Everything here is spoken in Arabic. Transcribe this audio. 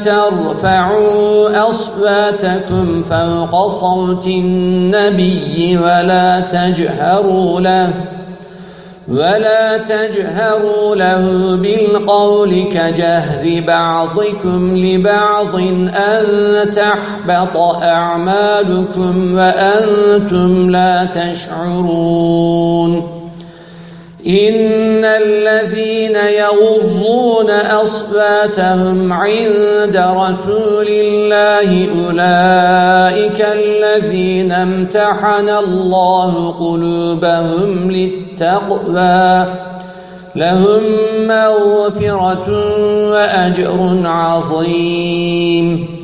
ترفعوا أصواتكم فوق صوت النبي ولا تجهروا له ولا تجهروا له بالقول كجهر بعضكم لبعض أن تحبط أعمالكم وأنتم لا تشعرون إن الذين يغضون أصباتهم عند رسول الله أولئك الذين امتحن الله قلوبهم للتقوى. لهم مغفرة وأجر عظيم.